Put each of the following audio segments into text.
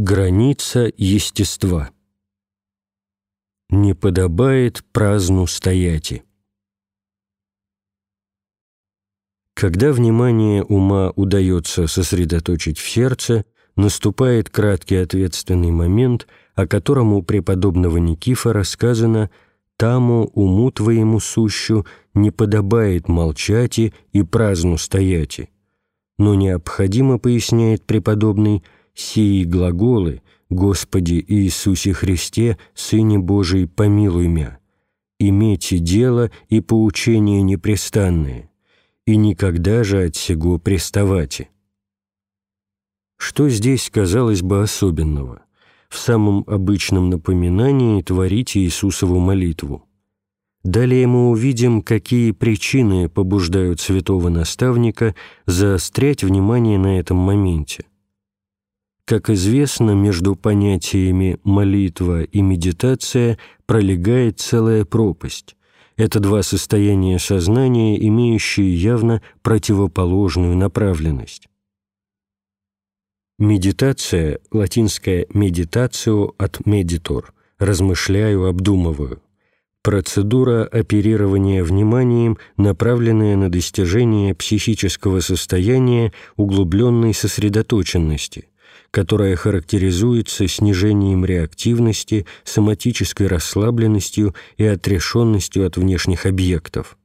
Граница естества. Не подобает праздну стояти. Когда внимание ума удается сосредоточить в сердце, наступает краткий ответственный момент, о котором у преподобного Никифора сказано «Таму уму твоему сущу не подобает молчати и праздну стояти». Но необходимо, поясняет преподобный, сии глаголы «Господи Иисусе Христе, Сыне Божий, помилуй мя», «Имейте дело и поучение непрестанное, и никогда же от сего приставайте». Что здесь, казалось бы, особенного? В самом обычном напоминании творите Иисусову молитву. Далее мы увидим, какие причины побуждают святого наставника заострять внимание на этом моменте. Как известно, между понятиями «молитва» и «медитация» пролегает целая пропасть. Это два состояния сознания, имеющие явно противоположную направленность. Медитация, латинское «медитацио» от «медитор» – «размышляю, обдумываю». Процедура оперирования вниманием, направленная на достижение психического состояния углубленной сосредоточенности, которая характеризуется снижением реактивности, соматической расслабленностью и отрешенностью от внешних объектов.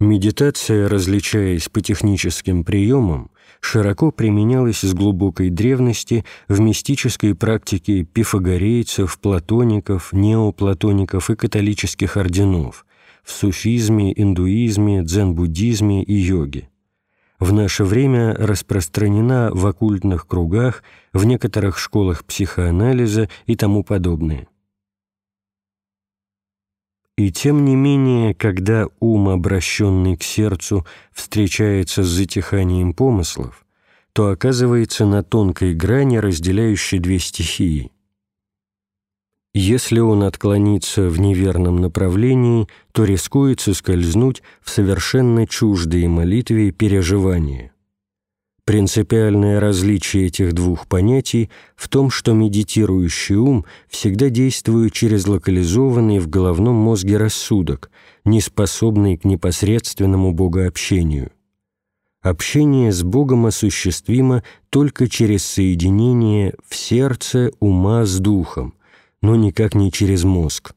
Медитация, различаясь по техническим приемам, широко применялась с глубокой древности в мистической практике пифагорейцев, платоников, неоплатоников и католических орденов, в суфизме, индуизме, дзен-буддизме и йоге. В наше время распространена в оккультных кругах, в некоторых школах психоанализа и тому подобное. И тем не менее, когда ум, обращенный к сердцу, встречается с затиханием помыслов, то оказывается на тонкой грани, разделяющей две стихии. Если он отклонится в неверном направлении, то рискует соскользнуть в совершенно чуждые молитве переживания. Принципиальное различие этих двух понятий в том, что медитирующий ум всегда действует через локализованный в головном мозге рассудок, не способный к непосредственному богообщению. Общение с Богом осуществимо только через соединение в сердце ума с духом, но никак не через мозг.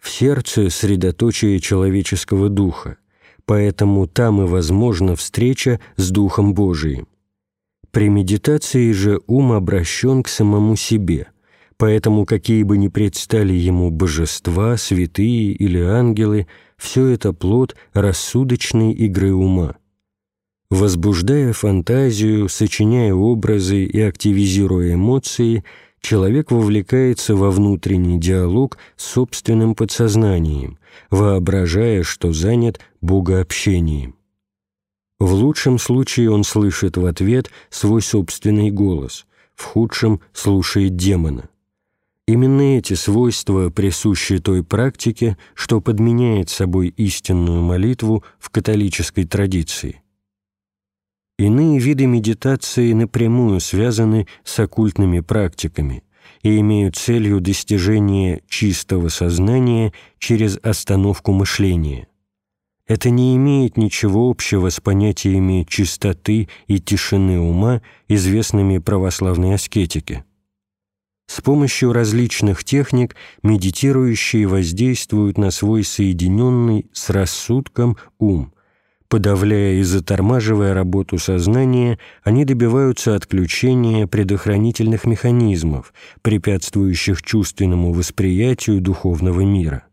В сердце средоточие человеческого духа, поэтому там и возможна встреча с Духом Божиим. При медитации же ум обращен к самому себе, поэтому какие бы ни предстали ему божества, святые или ангелы, все это плод рассудочной игры ума. Возбуждая фантазию, сочиняя образы и активизируя эмоции – человек вовлекается во внутренний диалог с собственным подсознанием, воображая, что занят богообщением. В лучшем случае он слышит в ответ свой собственный голос, в худшем – слушает демона. Именно эти свойства присущи той практике, что подменяет собой истинную молитву в католической традиции. Иные виды медитации напрямую связаны с оккультными практиками и имеют целью достижения чистого сознания через остановку мышления. Это не имеет ничего общего с понятиями чистоты и тишины ума, известными православной аскетике. С помощью различных техник медитирующие воздействуют на свой соединенный с рассудком ум, Подавляя и затормаживая работу сознания, они добиваются отключения предохранительных механизмов, препятствующих чувственному восприятию духовного мира.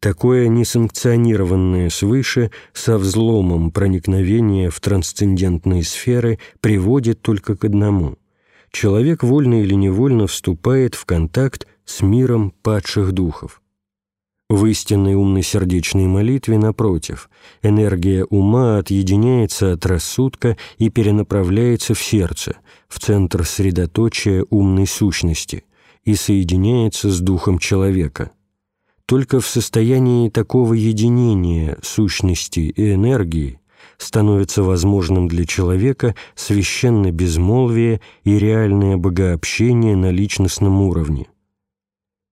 Такое несанкционированное свыше со взломом проникновение в трансцендентные сферы приводит только к одному. Человек вольно или невольно вступает в контакт с миром падших духов. В истинной умно-сердечной молитве, напротив, энергия ума отъединяется от рассудка и перенаправляется в сердце, в центр средоточия умной сущности, и соединяется с духом человека. Только в состоянии такого единения сущности и энергии становится возможным для человека священное безмолвие и реальное богообщение на личностном уровне.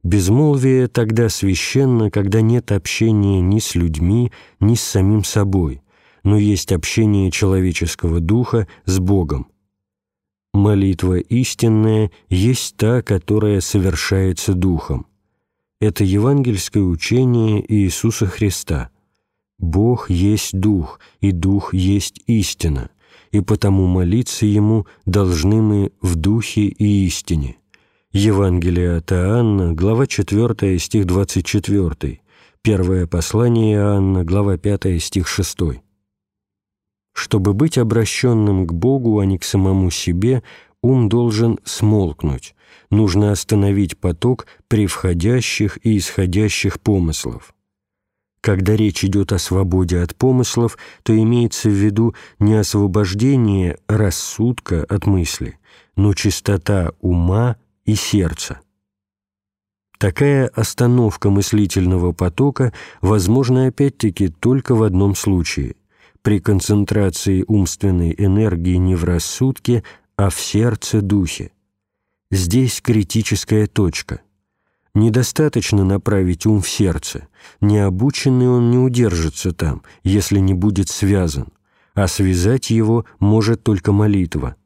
Безмолвие тогда священно, когда нет общения ни с людьми, ни с самим собой, но есть общение человеческого духа с Богом. Молитва истинная есть та, которая совершается Духом. Это евангельское учение Иисуса Христа – Бог есть Дух, и Дух есть истина, и потому молиться Ему должны мы в Духе и истине. Евангелие от Иоанна, глава 4, стих 24, первое послание Иоанна, глава 5, стих 6. Чтобы быть обращенным к Богу, а не к самому себе, ум должен смолкнуть, нужно остановить поток при входящих и исходящих помыслов. Когда речь идет о свободе от помыслов, то имеется в виду не освобождение рассудка от мысли, но чистота ума и сердца. Такая остановка мыслительного потока возможна опять-таки только в одном случае – при концентрации умственной энергии не в рассудке, а в сердце-духе. Здесь критическая точка. Недостаточно направить ум в сердце. Необученный он не удержится там, если не будет связан, а связать его может только молитва.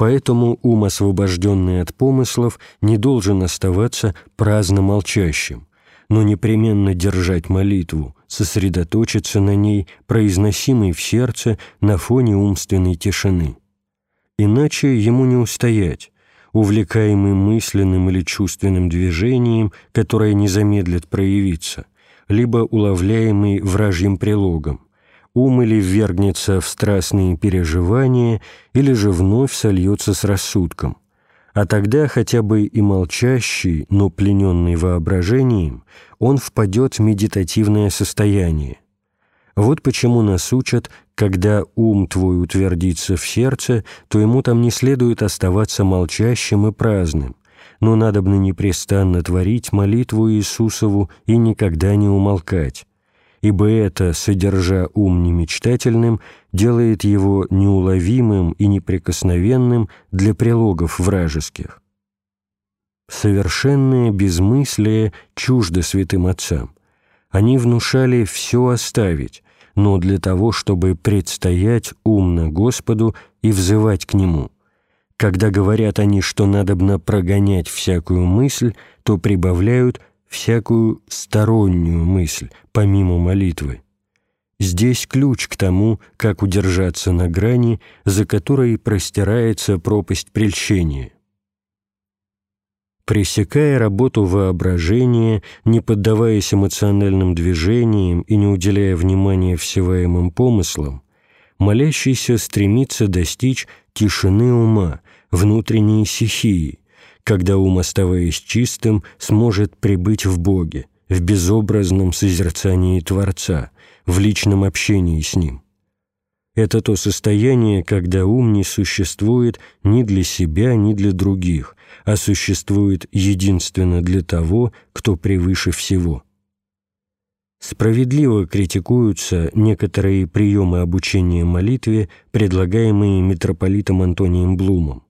Поэтому ум, освобожденный от помыслов, не должен оставаться праздно молчащим, но непременно держать молитву, сосредоточиться на ней, произносимой в сердце на фоне умственной тишины. Иначе ему не устоять, увлекаемый мысленным или чувственным движением, которое не замедлит проявиться, либо уловляемый вражьим прилогом, ум или ввергнется в страстные переживания, или же вновь сольется с рассудком. А тогда хотя бы и молчащий, но плененный воображением, он впадет в медитативное состояние. Вот почему нас учат когда ум твой утвердится в сердце, то ему там не следует оставаться молчащим и праздным, но надобно непрестанно творить молитву Иисусову и никогда не умолкать, ибо это, содержа ум немечтательным, делает его неуловимым и неприкосновенным для прилогов вражеских. Совершенное безмыслие чуждо святым отцам. Они внушали все оставить, но для того, чтобы предстоять умно Господу и взывать к Нему. Когда говорят они, что надобно прогонять всякую мысль, то прибавляют всякую стороннюю мысль, помимо молитвы. Здесь ключ к тому, как удержаться на грани, за которой простирается пропасть прельщения. Пресекая работу воображения, не поддаваясь эмоциональным движениям и не уделяя внимания всеваемым помыслам, молящийся стремится достичь тишины ума, внутренней стихии, когда ум, оставаясь чистым, сможет пребыть в Боге, в безобразном созерцании Творца, в личном общении с Ним. Это то состояние, когда ум не существует ни для себя, ни для других, а существует единственно для того, кто превыше всего. Справедливо критикуются некоторые приемы обучения молитве, предлагаемые митрополитом Антонием Блумом.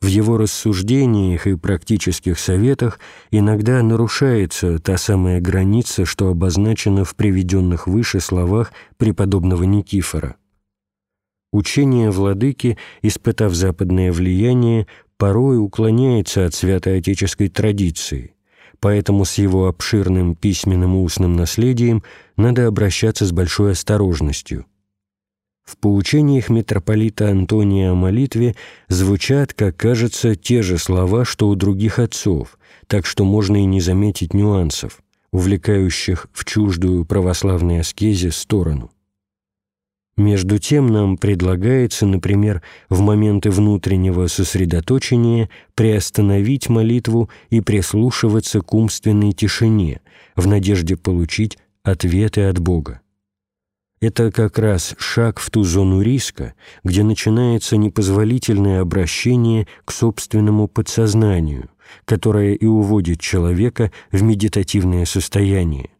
В его рассуждениях и практических советах иногда нарушается та самая граница, что обозначена в приведенных выше словах преподобного Никифора. Учение владыки, испытав западное влияние, порой уклоняется от святоотеческой традиции, поэтому с его обширным письменным и устным наследием надо обращаться с большой осторожностью. В поучениях митрополита Антония о молитве звучат, как кажется, те же слова, что у других отцов, так что можно и не заметить нюансов, увлекающих в чуждую православной аскезе сторону. Между тем нам предлагается, например, в моменты внутреннего сосредоточения приостановить молитву и прислушиваться к умственной тишине в надежде получить ответы от Бога. Это как раз шаг в ту зону риска, где начинается непозволительное обращение к собственному подсознанию, которое и уводит человека в медитативное состояние.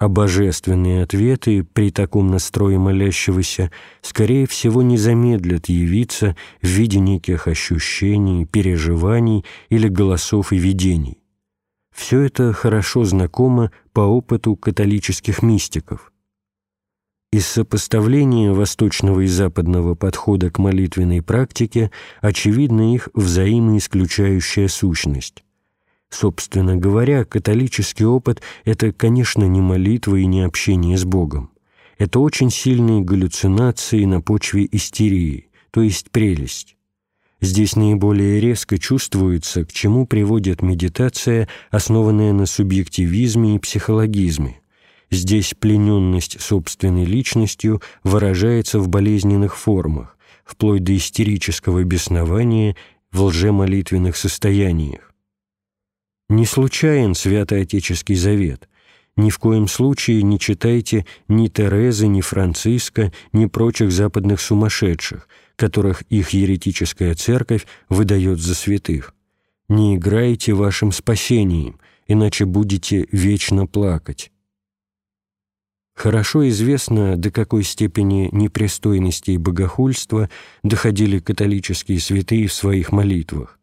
а божественные ответы при таком настрое молящегося, скорее всего, не замедлят явиться в виде неких ощущений, переживаний или голосов и видений. Все это хорошо знакомо по опыту католических мистиков. Из сопоставления восточного и западного подхода к молитвенной практике очевидна их взаимоисключающая сущность. Собственно говоря, католический опыт – это, конечно, не молитва и не общение с Богом. Это очень сильные галлюцинации на почве истерии, то есть прелесть. Здесь наиболее резко чувствуется, к чему приводит медитация, основанная на субъективизме и психологизме. Здесь плененность собственной личностью выражается в болезненных формах, вплоть до истерического беснования в лжемолитвенных состояниях. Не случайен святоотеческий завет. Ни в коем случае не читайте ни Терезы, ни Франциска, ни прочих западных сумасшедших, которых их еретическая церковь выдает за святых. Не играйте вашим спасением, иначе будете вечно плакать. Хорошо известно, до какой степени непристойности и богохульства доходили католические святые в своих молитвах.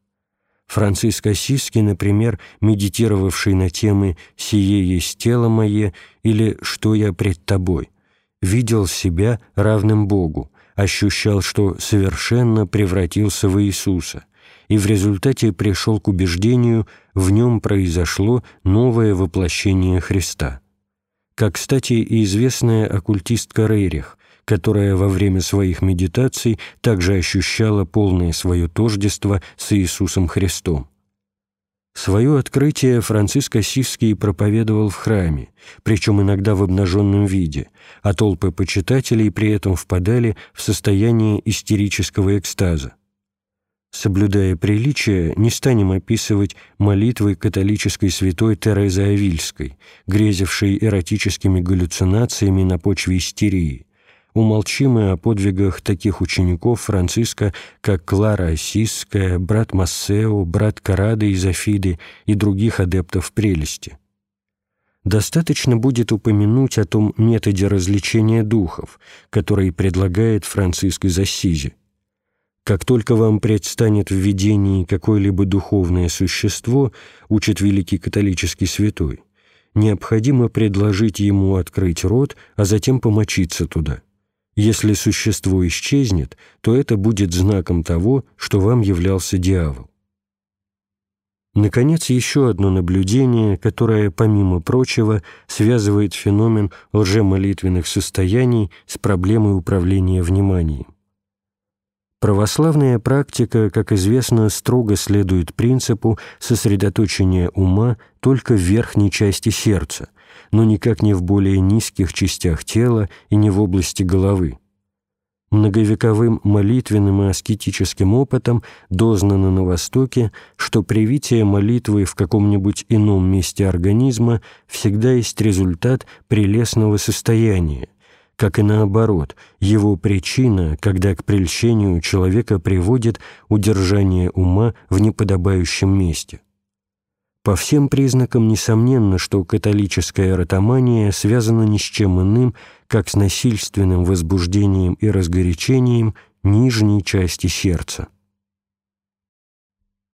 Франциск Осиский, например, медитировавший на темы «Сие есть тело мое» или «Что я пред тобой», видел себя равным Богу, ощущал, что совершенно превратился в Иисуса, и в результате пришел к убеждению, в нем произошло новое воплощение Христа. Как, кстати, и известная оккультистка Рейрих, которая во время своих медитаций также ощущала полное свое тождество с Иисусом Христом. Свое открытие Франциск Осиский проповедовал в храме, причем иногда в обнаженном виде, а толпы почитателей при этом впадали в состояние истерического экстаза. Соблюдая приличие, не станем описывать молитвы католической святой Терезы Авильской, грезившей эротическими галлюцинациями на почве истерии, умолчим и о подвигах таких учеников Франциска, как Клара Осисская, брат Массео, брат Карада из Афиды и других адептов прелести. Достаточно будет упомянуть о том методе развлечения духов, который предлагает Франциск из Ассизи. Как только вам предстанет в видении какое-либо духовное существо, учит великий католический святой, необходимо предложить ему открыть рот, а затем помочиться туда – если существо исчезнет, то это будет знаком того, что вам являлся дьявол. Наконец, еще одно наблюдение, которое, помимо прочего, связывает феномен лжемолитвенных состояний с проблемой управления вниманием. Православная практика, как известно, строго следует принципу сосредоточения ума только в верхней части сердца – но никак не в более низких частях тела и не в области головы. Многовековым молитвенным и аскетическим опытом дознано на Востоке, что привитие молитвы в каком-нибудь ином месте организма всегда есть результат прелестного состояния, как и наоборот, его причина, когда к прельщению человека приводит удержание ума в неподобающем месте. По всем признакам несомненно, что католическая эротомания связана ни с чем иным, как с насильственным возбуждением и разгорячением нижней части сердца.